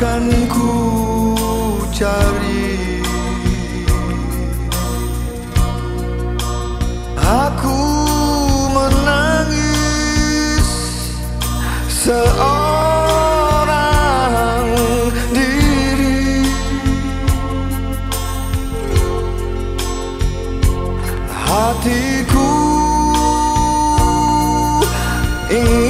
akan ku cari Aku menangis seorang diri. Hatiku ingin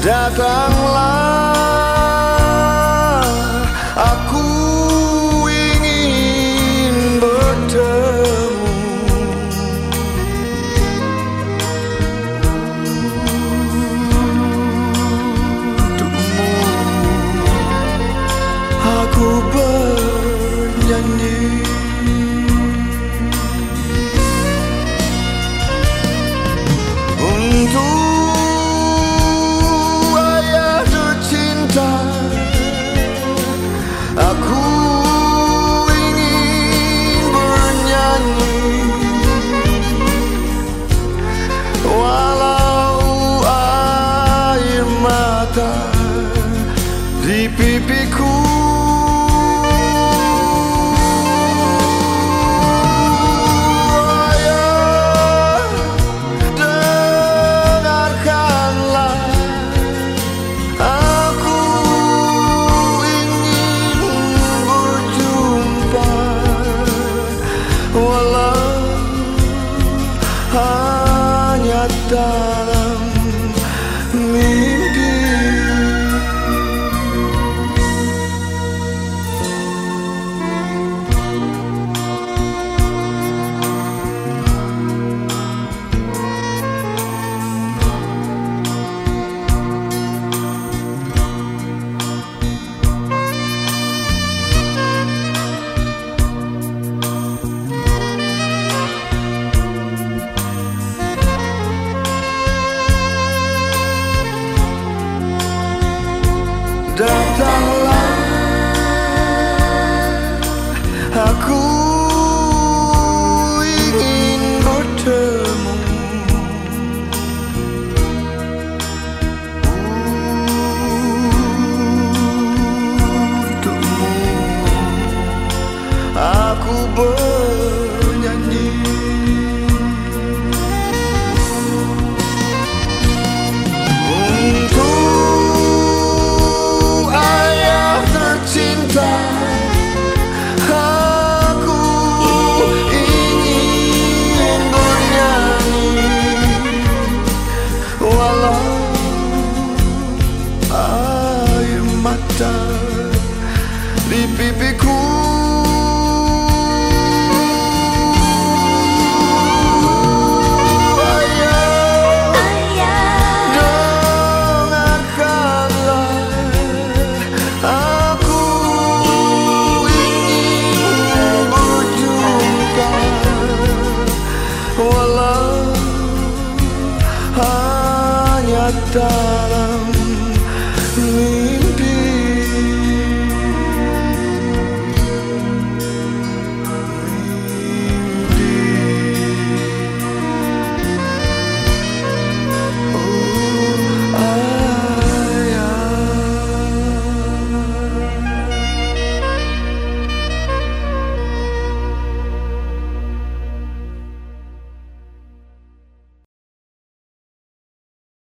Datanglah aku ingin bertemu. Untukmu aku bernyanyi. pipi cool. Hangat dalam